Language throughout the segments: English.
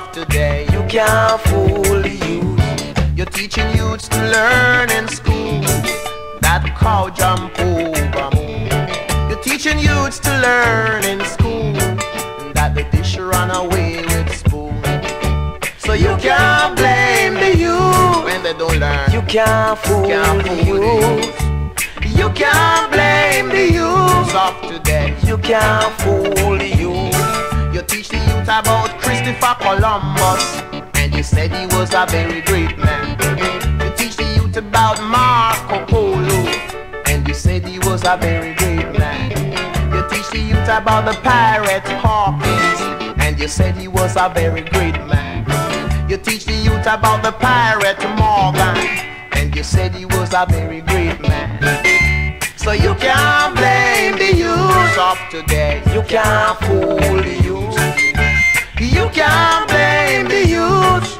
of today. You can't fool the youth. You're teaching youths to learn in school that cow jump over moon. You're teaching youths to learn in school that the dish run away with spoon. So you can't blame the youth when they don't learn. You can't fool, can't fool the youth. You can't blame the youth of today. You can't fool the youth. You teach the youth about Christopher Columbus, and you said he was a very great man. You teach the youth about Marco Polo, and you said he was a very great man. You teach the youth about the pirate Hawkins, and you said he was a very great man. You teach the youth about the pirate Morgan, and you said he was a very great man. So you can't blame the youth of today. You can't fool the youth. You can't blame the youth.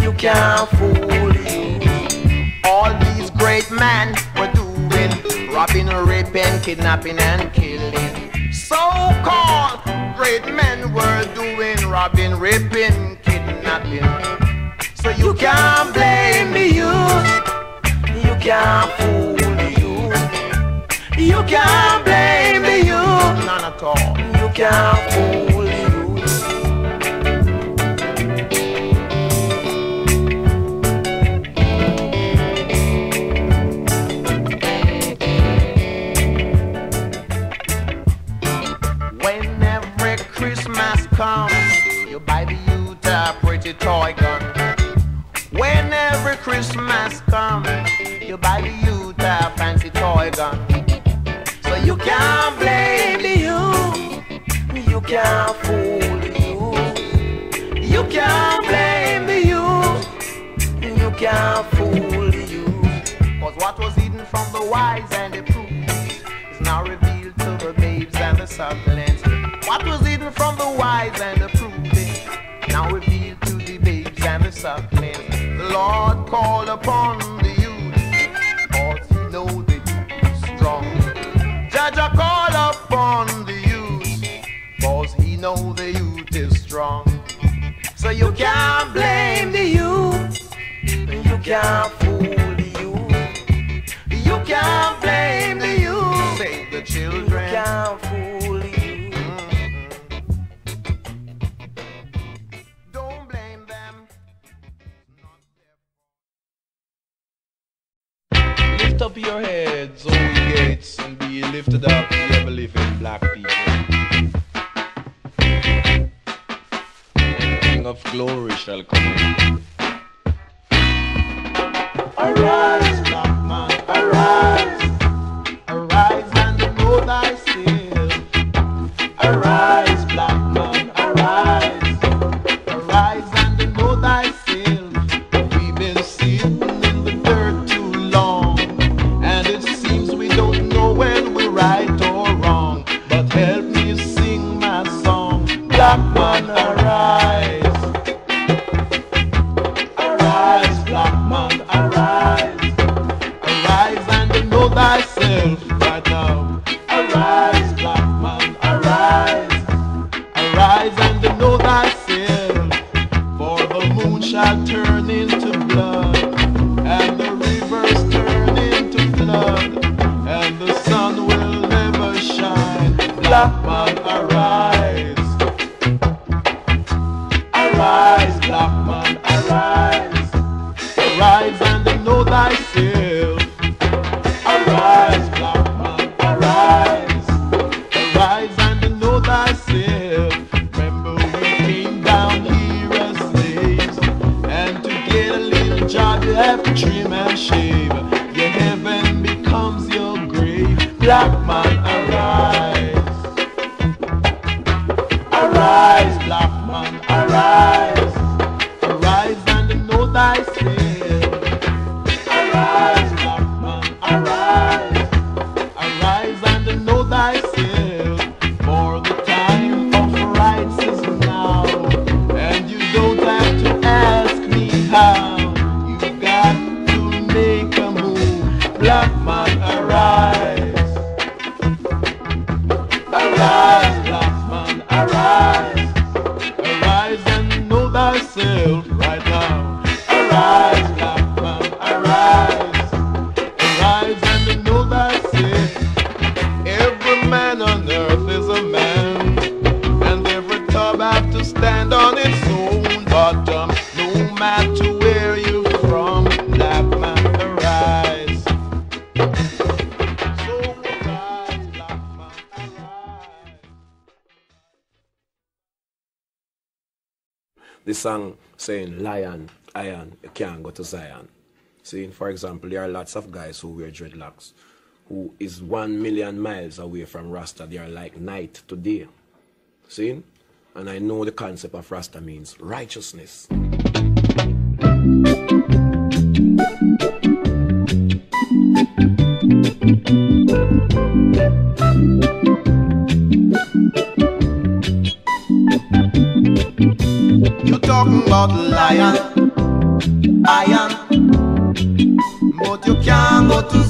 You can't fool youth. All these great men were doing robbing, raping, kidnapping, and killing. So-called great men were doing robbing, raping, kidnapping. So you can't blame the youth. You can't fool youth. You can't blame the youth. None at all. You can't fool Comes, you buy the youth a pretty toy gun. When every Christmas comes, you buy the youth a fancy toy gun. So you can't blame the youth. You can't fool the youth. You can't blame the youth. You can't fool the youth. Cause what was hidden from the wise and the prudent is now revealed to the babes and the succulents. The Lord called upon the youth, cause he know the youth is strong. Judge a call upon the youth, cause he know the youth is strong. So you can't blame the youth, you can't fool the youth. You can't blame the youth, save the children. You can't fool up your heads, oh, O ye gates, and be lifted up, ye ever living black people. King of glory shall come. Arise, Black man, can can go to Zion. See, for example, there are lots of guys who wear dreadlocks who is one million miles away from Rasta. They are like night to day. See? And I know the concept of Rasta means righteousness. You're talking about lion. Zion, am. Mot yo kan, mot yo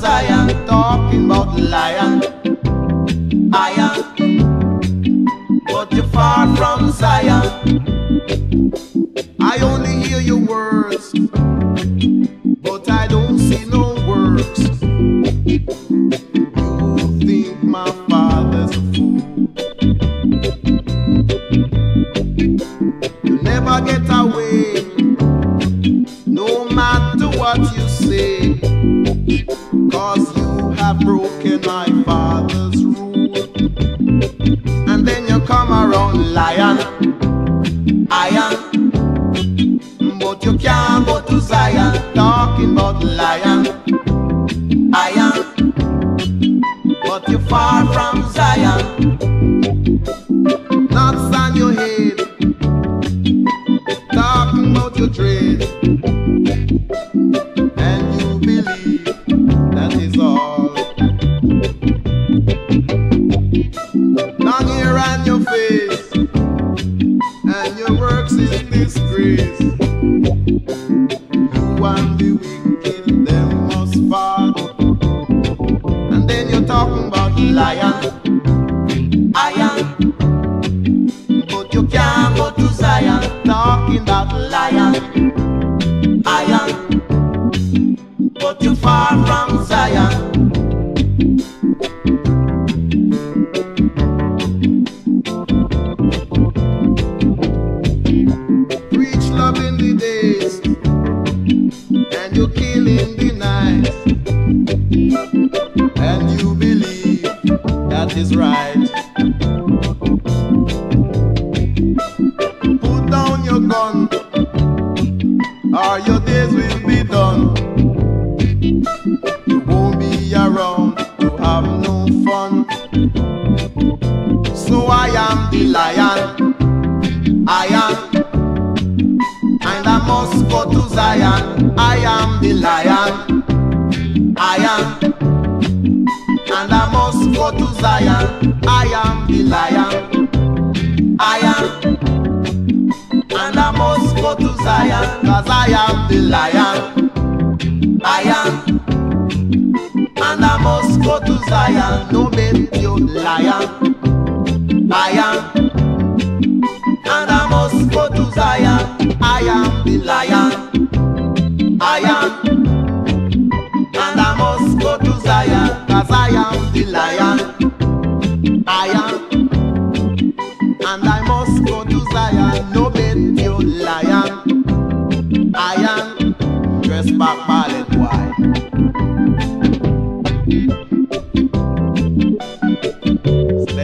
too far from Zion.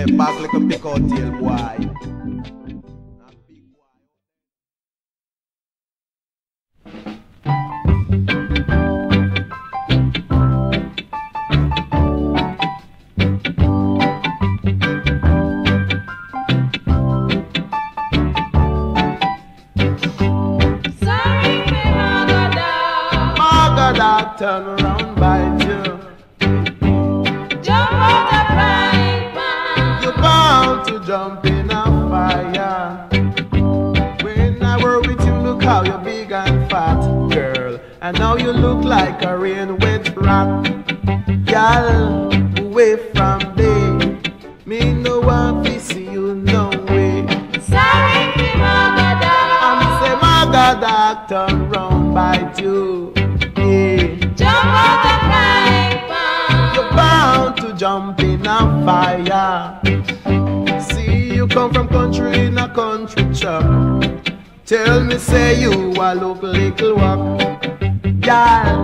step back like a picotail boy. turn Tell me say you a look little wop. Girl,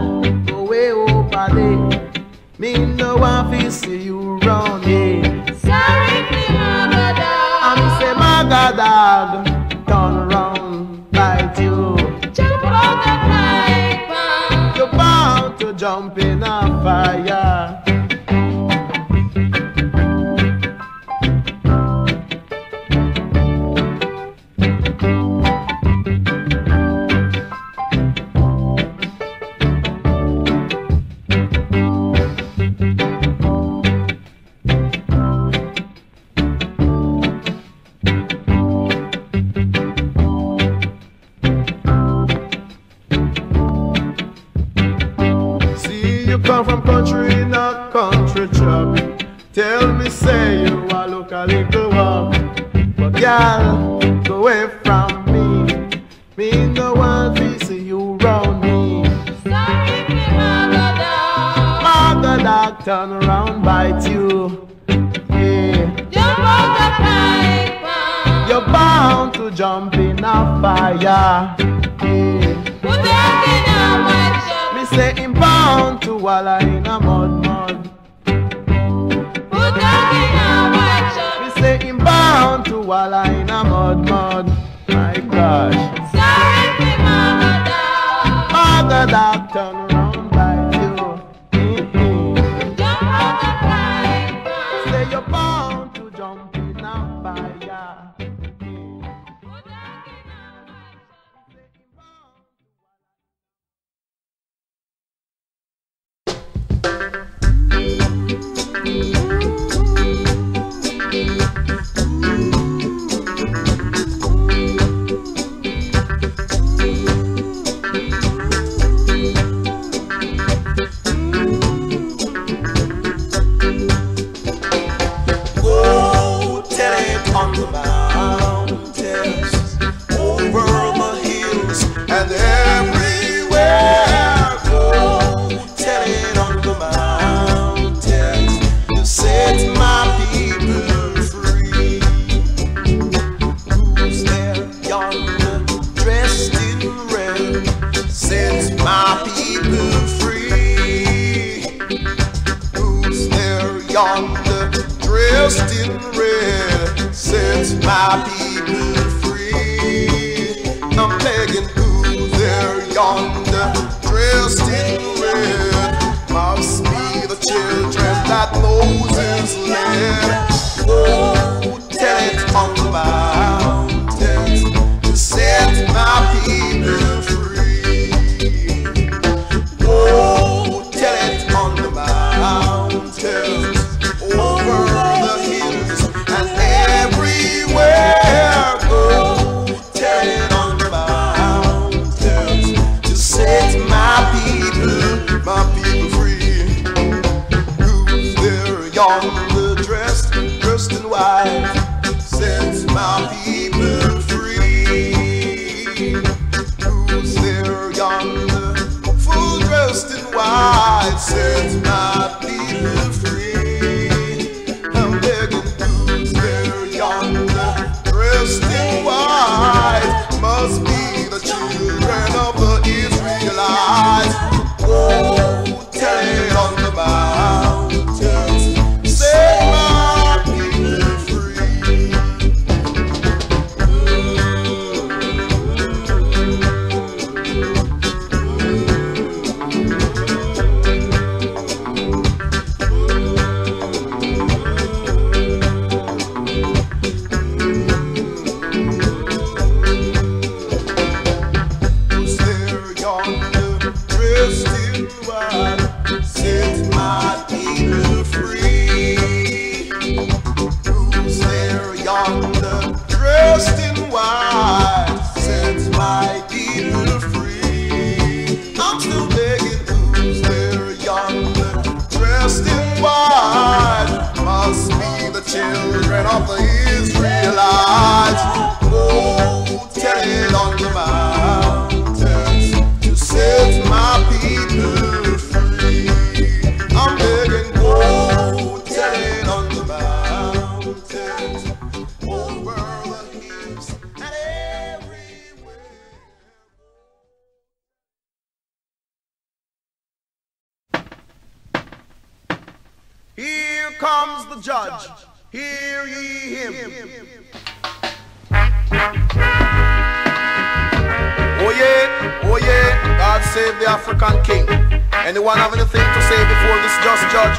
save the African king. Anyone have anything to say before this just judge?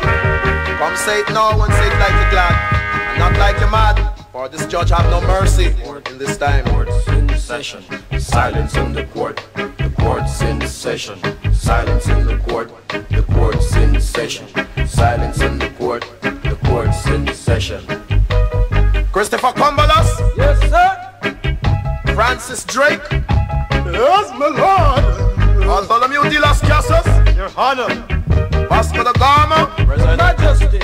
Come say it now and say it like you're glad, and not like you're mad. For this judge have no mercy in this time. Court's in session. Silence in the court. The court's in session. Silence in the court. The court's in session. Silence in the court. The court's in session. Christopher Cumberlas, Yes, sir. Francis Drake, Yes, my lord. Bartholomew de las Casas, Your Honor. Vasco da Gama, Majesty.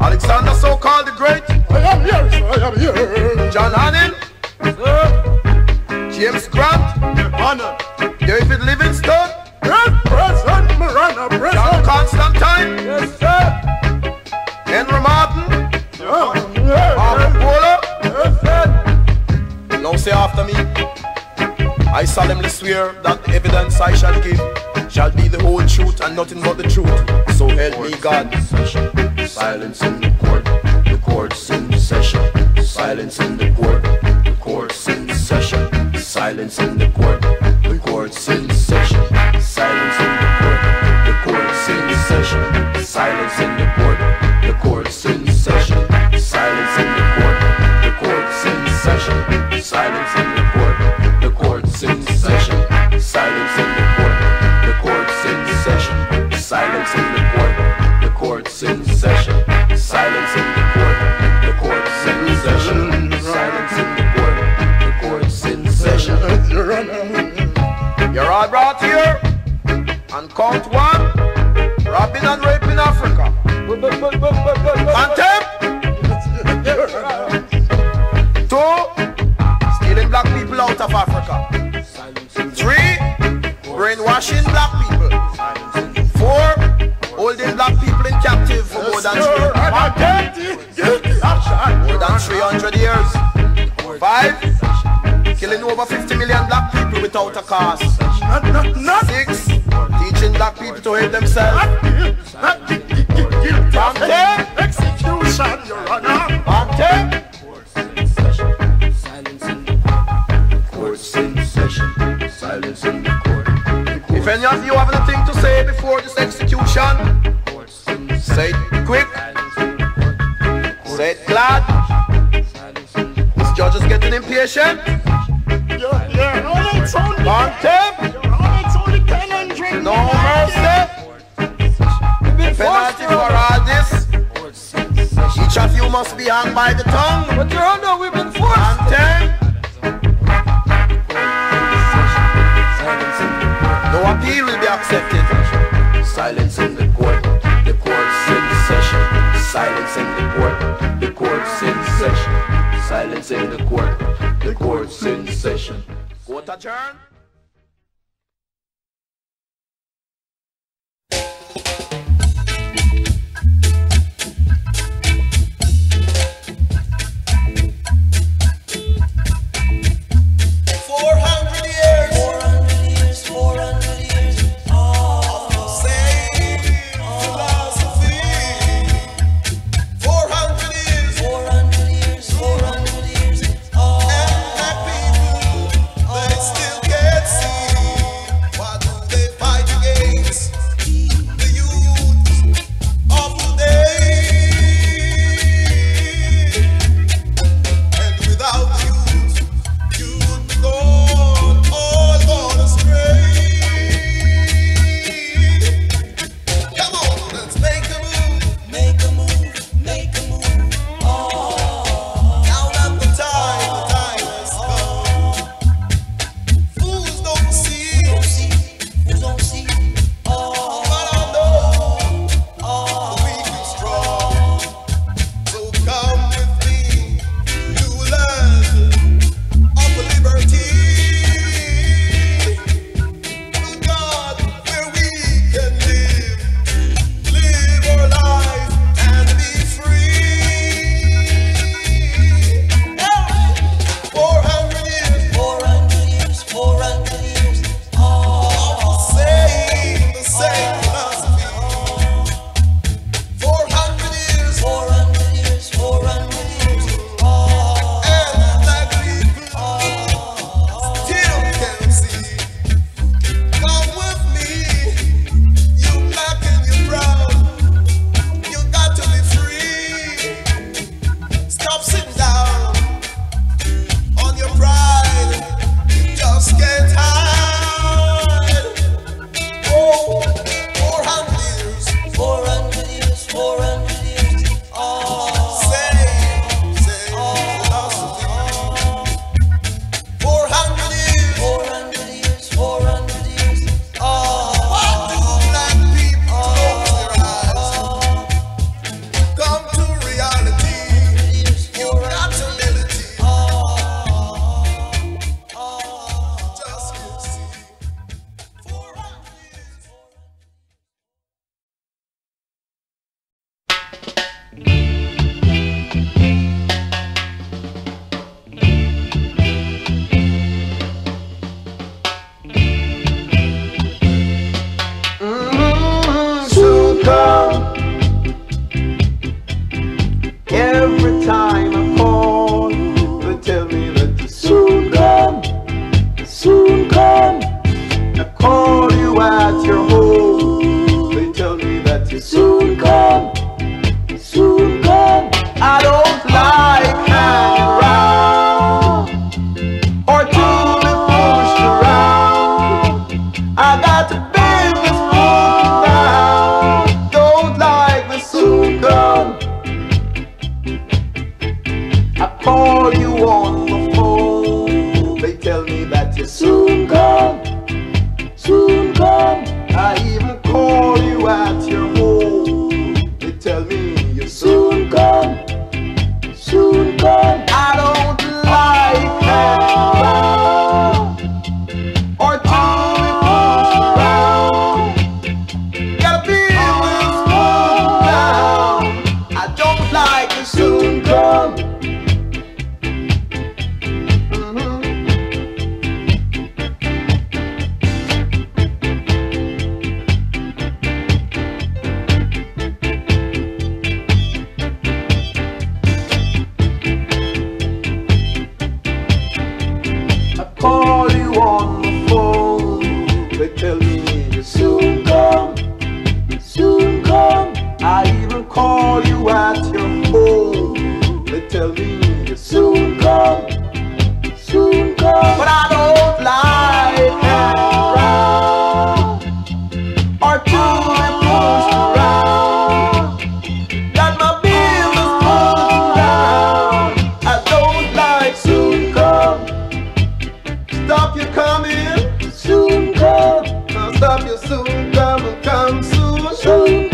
Alexander so-called the Great, I am here, sir. I am here. John Hannon, Sir. James Grant, Your Honor. David Livingstone, Yes, President Miranda, John Constantine, Yes, sir. Henry Martin, Yeah, yeah, Arthur Polo. yes, yes. Now say after me. I solemnly swear that the evidence I shall give shall be the whole truth and nothing but the truth. So help me God. Session. Silence in the court. The court's in session. Silence in the court. The court's in session. Silence in the court. The court's in session. Silence in the court. The court's in session. Silence in the court. The court's in session. Silence in the court. The court's in session. Silence court's in session. Silence in the court. The court's in session. Silence in the court. The court's in session. You're all brought here and count one. Over 50 million black people without a cause. Not, not, not, Six. Teaching black people to hate themselves. not, execution, Your Honor. Contempt. Silence in the court. Court's in session. Silence in the court. If any of you have anything to say before this execution, say it quick, say it glad. This judge is getting impatient. Contempt. Your Honor, it's only 10 No mercy. Penalty for all this. Each of you must be hung by the tongue. But your honor, we've been forced. Contempt. No appeal will be accepted. Silence in the court. The court's in session. Silence in the court. The court's in session. Silence in the court. The court's in session. Court adjourned.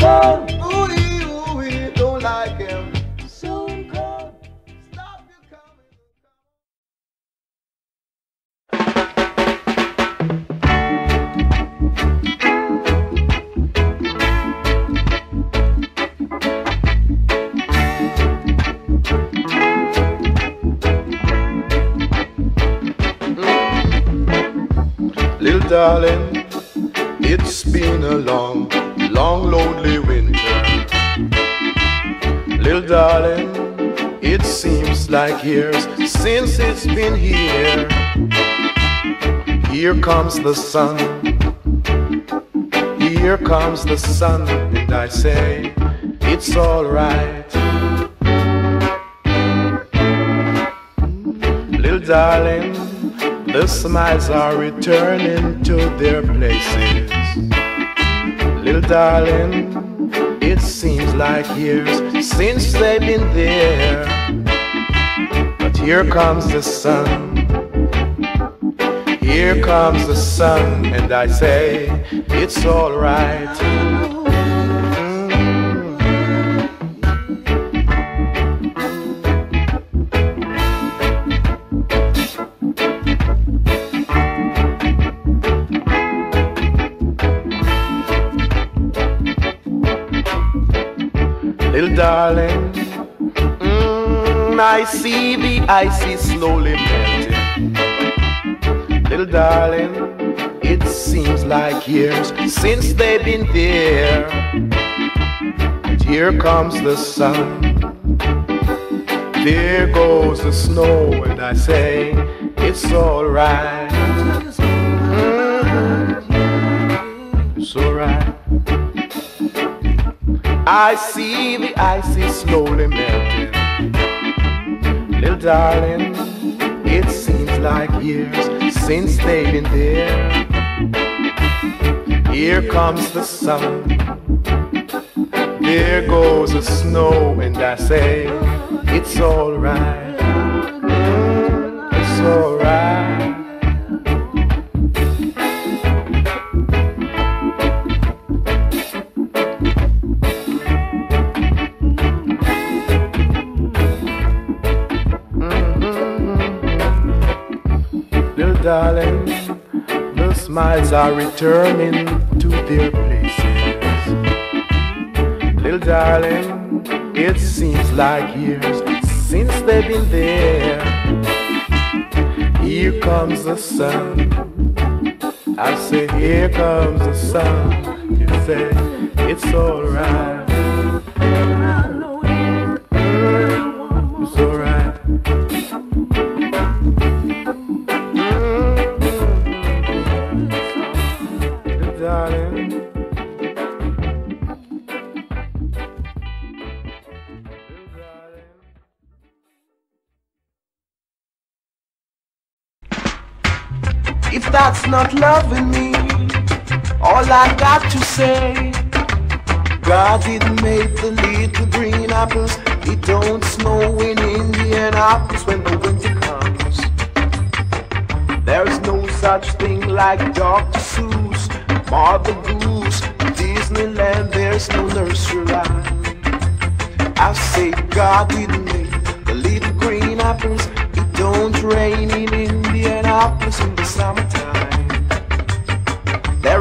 Soon like years since it's been here. Here comes the sun. Here comes the sun, and I say, it's alright. Little darling, the smiles are returning to their places. Little darling, it seems like years since they've been there. Here comes the sun. Here comes the sun, and I say, it's alright. Little darling, mm, I see the ice is slowly melting. Little darling, it seems like years since they've been there. And here comes the sun. There goes the snow, and I say, it's alright. Mm, It's alright. I see the ice is slowly melting. Little darling, it seems like years since they've been there. Here comes the sun. There goes the snow, and I say, it's alright. Smiles are returning to their places. Little darling, it seems like years since they've been there. Here comes the sun. I say, here comes the sun. You say, it's alright. Not loving me, all I got to say, God didn't make the little green apples. It don't snow in Indianapolis when the winter comes. There's no such thing like Dr. Seuss, Mother Goose, Disneyland. There's no nursery rhyme. I say God didn't make the little green apples. It don't rain in Indianapolis in the summertime.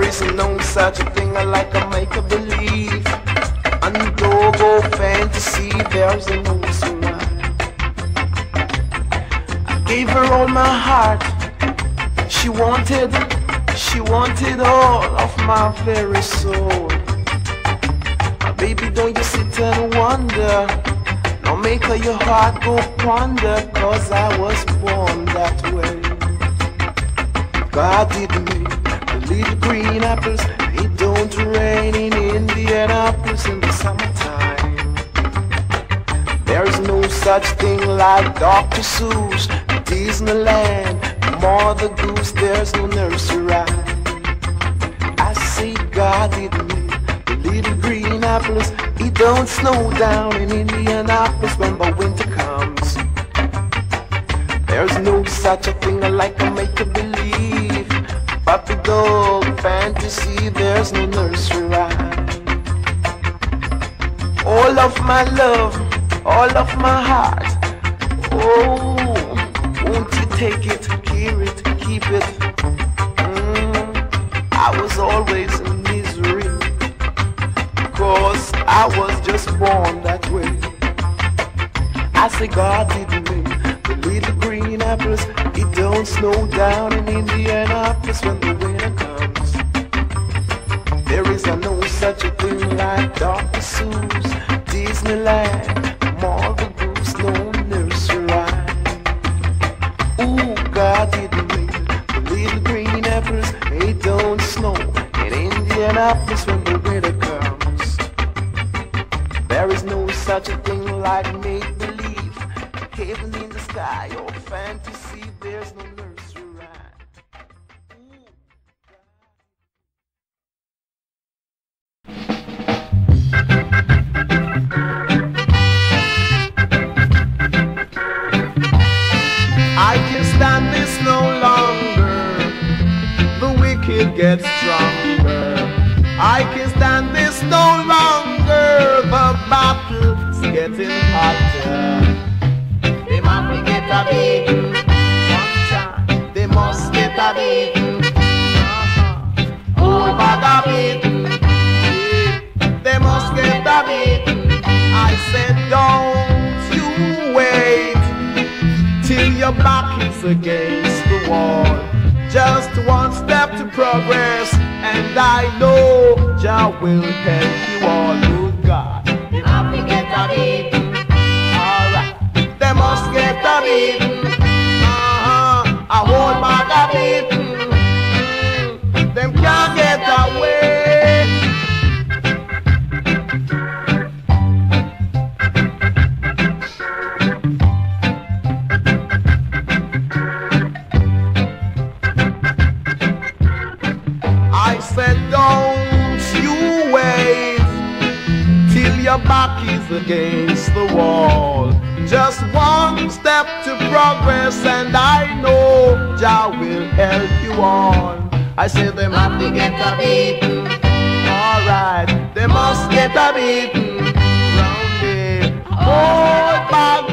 Is no such a thing like a make a believe. Undergo fantasy, there's no survive. I gave her all my heart. She wanted, she wanted all of my very soul. Baby, don't you sit and wonder. No make her your heart go ponder, cause I was born that way. God did me little green apples. It don't rain in Indianapolis in the summertime. There's no such thing like Dr. Seuss, Disneyland, Mother Goose. There's no nursery rhyme. I see God did me the little green apples. It don't snow down in Indianapolis when the winter comes. There's no such a thing like a make a believe. Puppy dog fantasy, there's no nursery rhyme. All of my love, all of my heart. Oh, won't you take it, keep it, keep it? Mm, I was always in misery. Cause I was just born that way. I say God didn't make the little green apples. Don't snow down in Indianapolis when the winter comes. There is no such a thing like Dr. Seuss, Disneyland, Mother Goose, no nursery rhyme. Ooh, God didn't make the little green apples. It don't snow in Indianapolis I can stand this no longer. The battle's getting hotter. They must get a beating. They must get a beating. Oh, bag beating. They must get a beating. I said, don't you wait till your back is against the wall. Just one step to progress, and I know Jah will help you all. Good God, they have to get a beating. Alright, they must get a beating. Uh-huh, a whole bag of beating. your back is against the wall. Just one step to progress, and I know Jah will help you on. I say them have to get a beaten. Alright, they must get a beaten. Round it, hold back.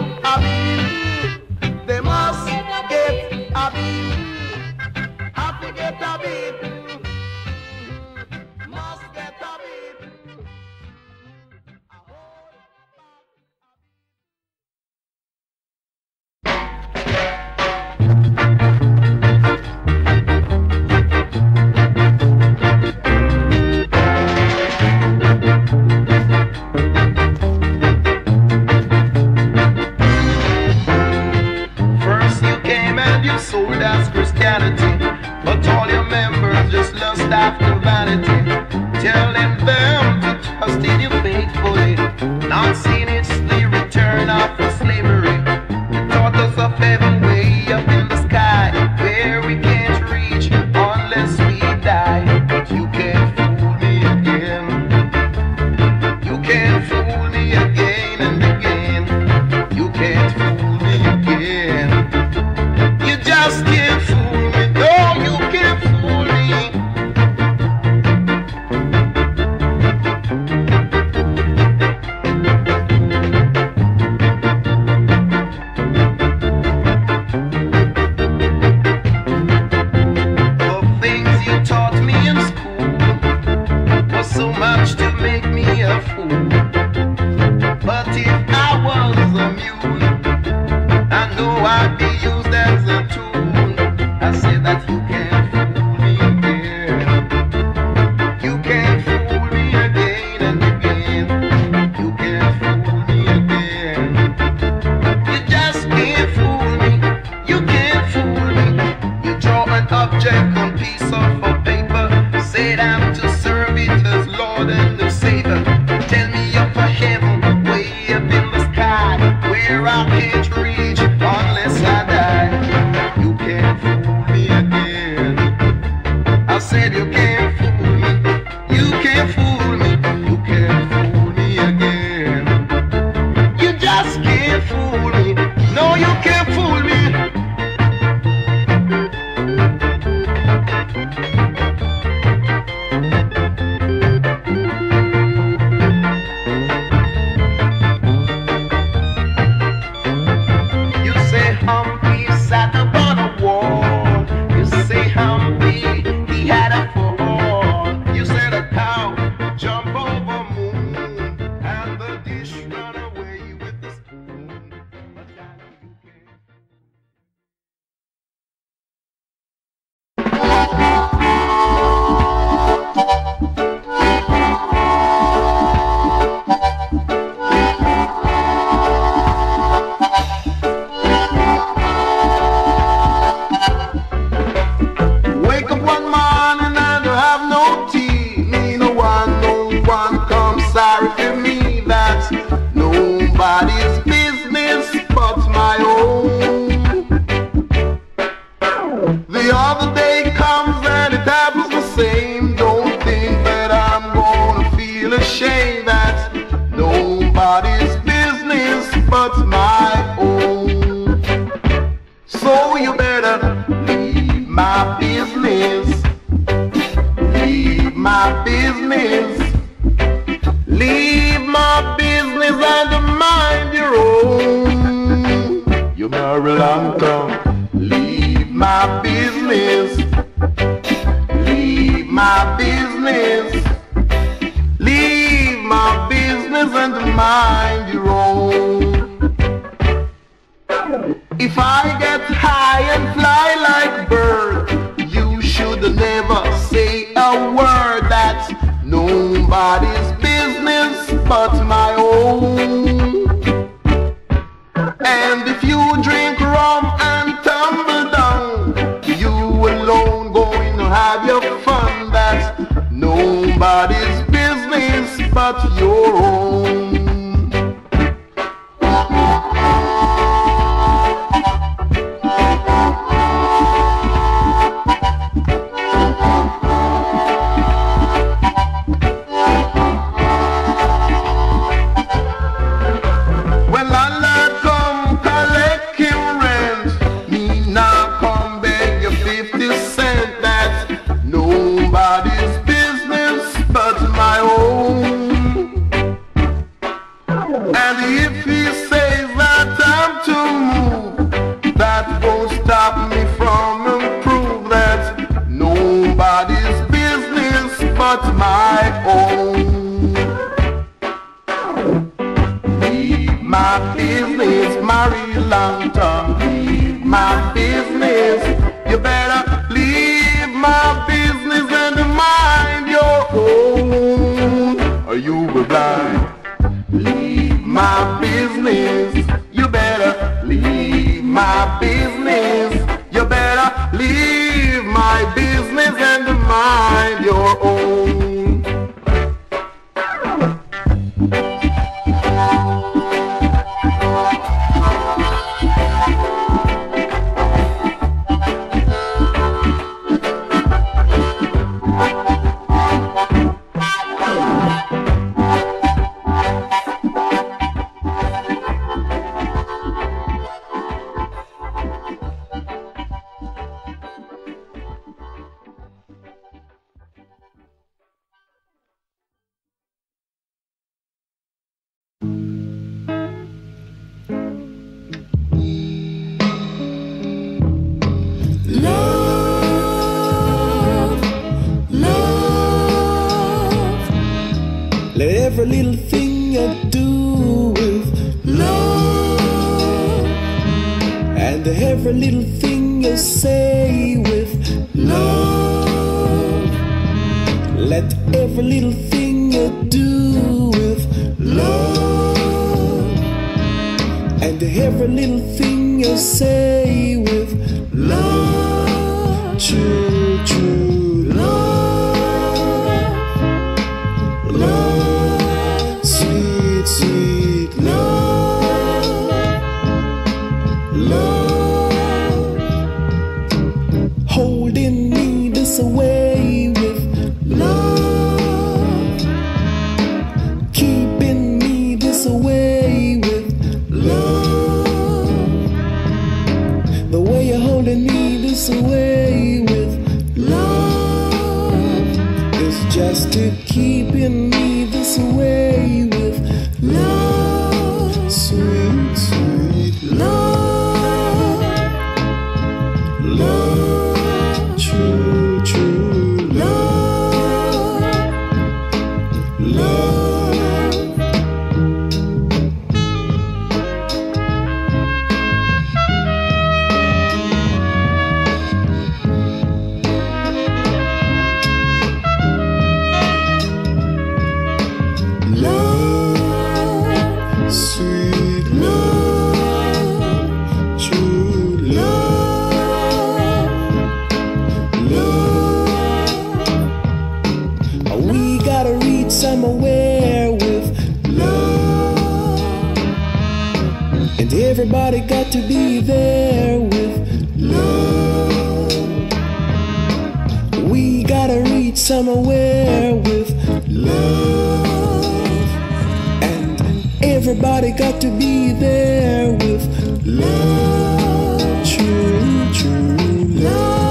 ashamed. let every little thing you do with love, and every little thing you say with love, true. Everybody got to be there with love. We gotta reach somewhere with love. And everybody got to be there with love. True, true love.